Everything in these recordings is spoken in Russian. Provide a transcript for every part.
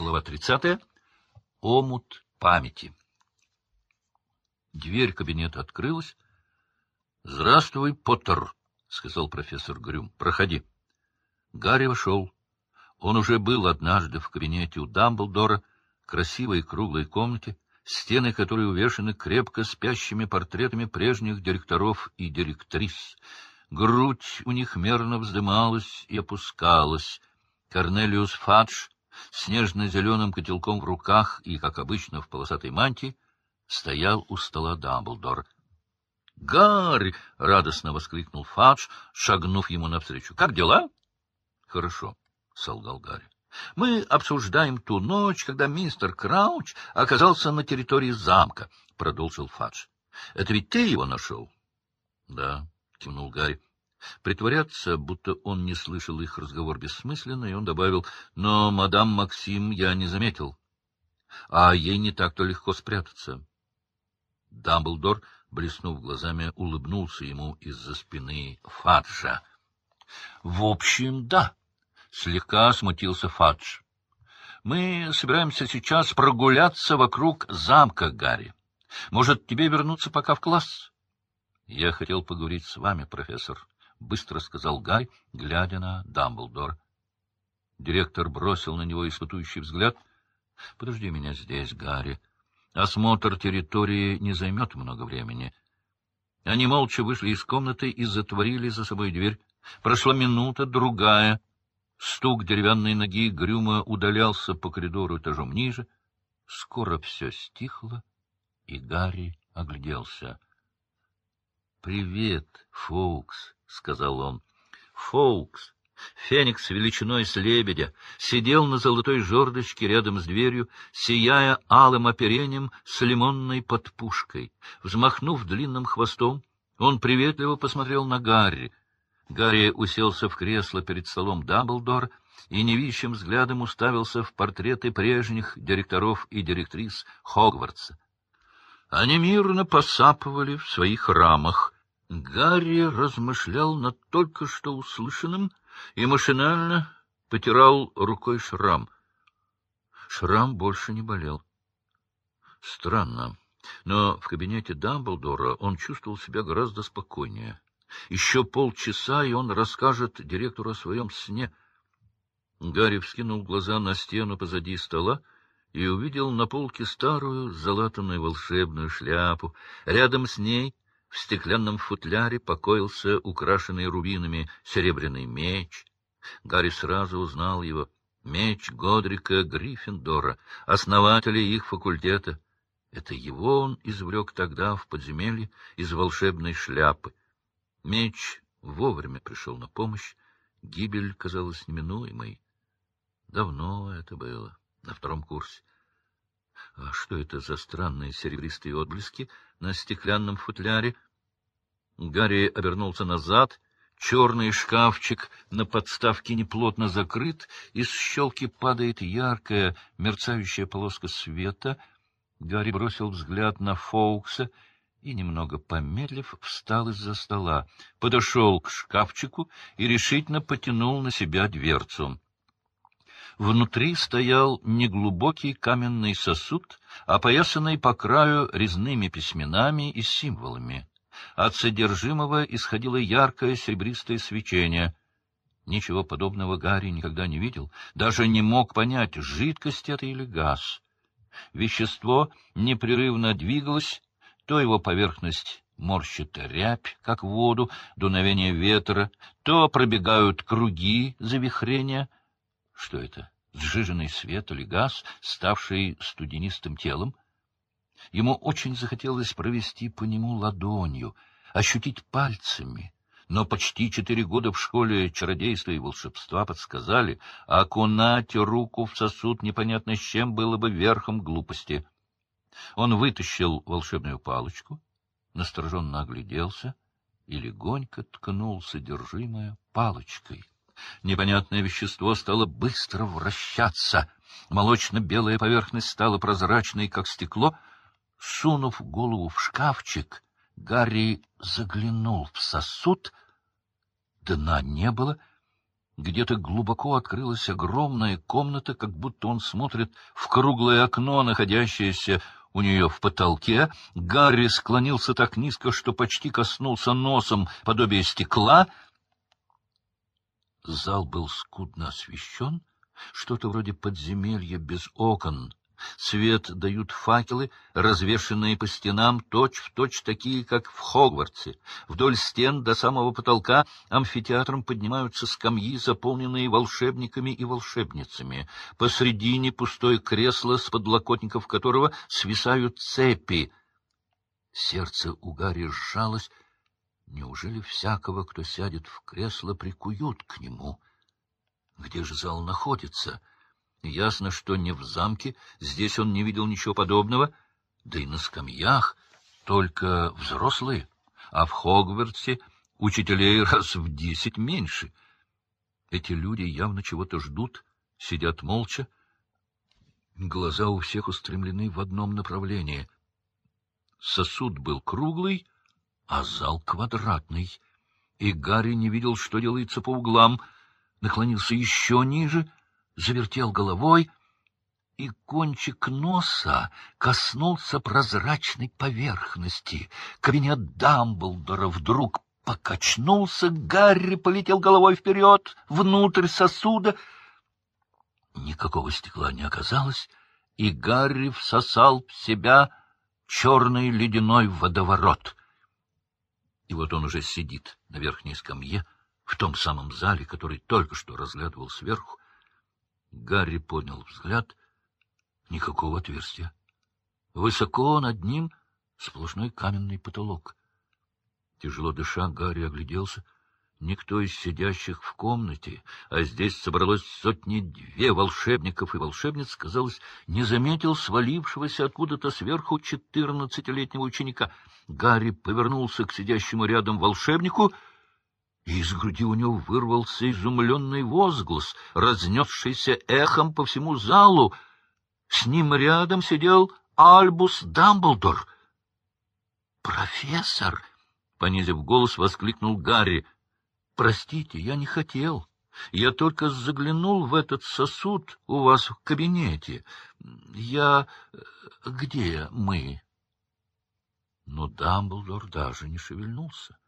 Глава 30. Омут памяти. Дверь кабинета открылась. — Здравствуй, Поттер, — сказал профессор Грюм. — Проходи. Гарри вошел. Он уже был однажды в кабинете у Дамблдора, красивой круглой комнате, стены которой увешаны крепко спящими портретами прежних директоров и директрис. Грудь у них мерно вздымалась и опускалась. Корнелиус Фадж с нежно-зеленым котелком в руках и, как обычно, в полосатой мантии, стоял у стола Дамблдор. «Гарри!» — радостно воскликнул Фадж, шагнув ему навстречу. «Как дела?» «Хорошо», — солгал Гарри. «Мы обсуждаем ту ночь, когда мистер Крауч оказался на территории замка», — продолжил Фадж. «Это ведь ты его нашел?» «Да», — кивнул Гарри. Притворяться, будто он не слышал их разговор бессмысленно, и он добавил, «Но мадам Максим я не заметил, а ей не так-то легко спрятаться». Дамблдор, блеснув глазами, улыбнулся ему из-за спины Фаджа. — В общем, да, — слегка смутился Фадж. — Мы собираемся сейчас прогуляться вокруг замка, Гарри. Может, тебе вернуться пока в класс? — Я хотел поговорить с вами, профессор, — быстро сказал Гай, глядя на Дамблдор. Директор бросил на него испытующий взгляд. — Подожди меня здесь, Гарри. Осмотр территории не займет много времени. Они молча вышли из комнаты и затворили за собой дверь. Прошла минута, другая. Стук деревянной ноги Грюма удалялся по коридору этажом ниже. Скоро все стихло, и Гарри огляделся. — Привет, Фоукс, — сказал он. — Фоукс Феникс величиной с лебедя сидел на золотой жердочке рядом с дверью, сияя алым оперением с лимонной подпушкой. Взмахнув длинным хвостом, он приветливо посмотрел на Гарри. Гарри уселся в кресло перед столом Дамблдор и невидящим взглядом уставился в портреты прежних директоров и директрис Хогвартса. Они мирно посапывали в своих рамах. Гарри размышлял над только что услышанным и машинально потирал рукой шрам. Шрам больше не болел. Странно, но в кабинете Дамблдора он чувствовал себя гораздо спокойнее. Еще полчаса, и он расскажет директору о своем сне. Гарри вскинул глаза на стену позади стола и увидел на полке старую залатанную волшебную шляпу. Рядом с ней в стеклянном футляре покоился украшенный рубинами серебряный меч. Гарри сразу узнал его. Меч Годрика Гриффиндора, основателя их факультета. Это его он извлек тогда в подземелье из волшебной шляпы. Меч вовремя пришел на помощь. Гибель казалась неминуемой. Давно это было, на втором курсе. А что это за странные серебристые отблески на стеклянном футляре? Гарри обернулся назад. Черный шкафчик на подставке неплотно закрыт, из щелки падает яркая, мерцающая полоска света. Гарри бросил взгляд на Фоукса и, немного помедлив, встал из-за стола, подошел к шкафчику и решительно потянул на себя дверцу. Внутри стоял неглубокий каменный сосуд, опоясанный по краю резными письменами и символами. От содержимого исходило яркое серебристое свечение. Ничего подобного Гарри никогда не видел, даже не мог понять, жидкость это или газ. Вещество непрерывно двигалось, то его поверхность морщит рябь, как воду, дуновение ветра, то пробегают круги завихрения — что это? Сжиженный свет или газ, ставший студенистым телом? Ему очень захотелось провести по нему ладонью, ощутить пальцами. Но почти четыре года в школе чародейства и волшебства подсказали, а окунать руку в сосуд непонятно с чем было бы верхом глупости. Он вытащил волшебную палочку, настороженно огляделся и легонько ткнул содержимое палочкой. Непонятное вещество стало быстро вращаться. Молочно-белая поверхность стала прозрачной, как стекло. Сунув голову в шкафчик, Гарри заглянул в сосуд. Дна не было. Где-то глубоко открылась огромная комната, как будто он смотрит в круглое окно, находящееся у нее в потолке. Гарри склонился так низко, что почти коснулся носом подобия стекла. Зал был скудно освещен, что-то вроде подземелья без окон. Свет дают факелы, развешенные по стенам, точь-в-точь точь такие, как в Хогвартсе. Вдоль стен до самого потолка амфитеатром поднимаются скамьи, заполненные волшебниками и волшебницами. Посредине пустое кресло, с подлокотников которого свисают цепи. Сердце у Гарри сжалось. Неужели всякого, кто сядет в кресло, прикуют к нему? Где же зал находится? — Ясно, что не в замке, здесь он не видел ничего подобного, да и на скамьях только взрослые, а в Хогвартсе учителей раз в десять меньше. Эти люди явно чего-то ждут, сидят молча. Глаза у всех устремлены в одном направлении. Сосуд был круглый, а зал квадратный, и Гарри не видел, что делается по углам, наклонился еще ниже — завертел головой, и кончик носа коснулся прозрачной поверхности. Кабинет Дамблдора вдруг покачнулся, Гарри полетел головой вперед, внутрь сосуда. Никакого стекла не оказалось, и Гарри всосал в себя черный ледяной водоворот. И вот он уже сидит на верхней скамье, в том самом зале, который только что разглядывал сверху, Гарри поднял взгляд. Никакого отверстия. Высоко над ним сплошной каменный потолок. Тяжело дыша, Гарри огляделся. Никто из сидящих в комнате, а здесь собралось сотни-две волшебников и волшебниц, казалось, не заметил свалившегося откуда-то сверху четырнадцатилетнего ученика. Гарри повернулся к сидящему рядом волшебнику — и из груди у него вырвался изумленный возглас, разнесшийся эхом по всему залу. С ним рядом сидел Альбус Дамблдор. «Профессор!» — понизив голос, воскликнул Гарри. «Простите, я не хотел. Я только заглянул в этот сосуд у вас в кабинете. Я... Где мы?» Но Дамблдор даже не шевельнулся.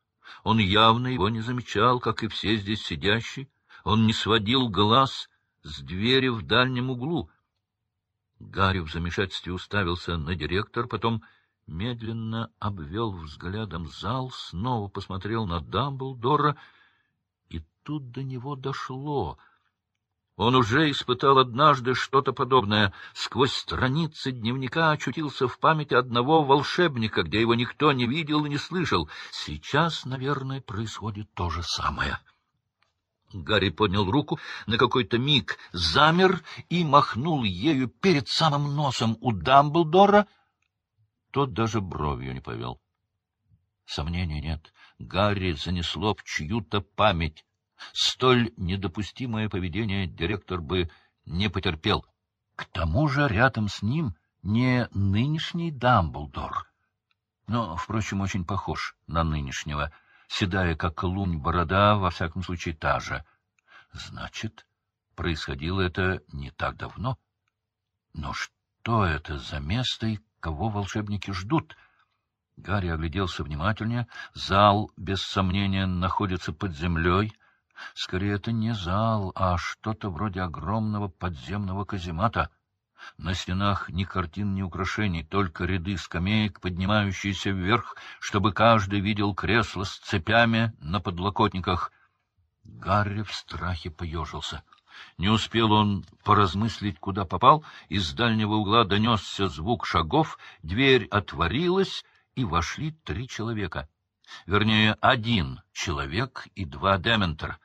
Он явно его не замечал, как и все здесь сидящие. Он не сводил глаз с двери в дальнем углу. Гарри в замешательстве уставился на директор, потом медленно обвел взглядом зал, снова посмотрел на Дамблдора, тут до него дошло — он уже испытал однажды что-то подобное. Сквозь страницы дневника очутился в памяти одного волшебника, где его никто не видел и не слышал. Сейчас, наверное, происходит то же самое. Гарри поднял руку, на какой-то миг замер и махнул ею перед самым носом у Дамблдора. Тот даже бровью не повел. Сомнений нет. Гарри занесло в чью-то память. Столь недопустимое поведение директор бы не потерпел. К тому же рядом с ним не нынешний Дамблдор, но, впрочем, очень похож на нынешнего, седая, как лунь, борода, во всяком случае, та же. Значит, происходило это не так давно. Но что это за место и кого волшебники ждут? Гарри огляделся внимательнее. Зал, без сомнения, находится под землей. Скорее, это не зал, а что-то вроде огромного подземного каземата. На стенах ни картин, ни украшений, только ряды скамеек, поднимающиеся вверх, чтобы каждый видел кресло с цепями на подлокотниках. Гарри в страхе поежился. Не успел он поразмыслить, куда попал, из дальнего угла донесся звук шагов, дверь отворилась, и вошли три человека. Вернее, один человек и два дементора.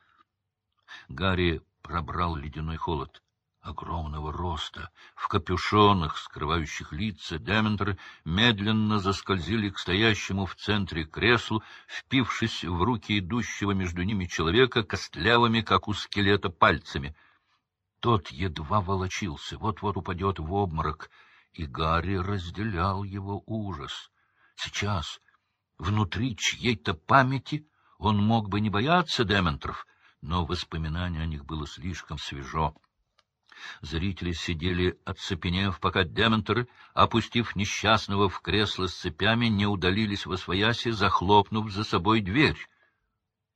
Гарри пробрал ледяной холод. Огромного роста, в капюшонах, скрывающих лица, дементоры медленно заскользили к стоящему в центре креслу, впившись в руки идущего между ними человека костлявыми, как у скелета, пальцами. Тот едва волочился, вот-вот упадет в обморок, и Гарри разделял его ужас. Сейчас, внутри чьей-то памяти, он мог бы не бояться дементров, но воспоминание о них было слишком свежо. Зрители сидели, оцепенев, пока дементоры, опустив несчастного в кресло с цепями, не удалились во свояси, захлопнув за собой дверь.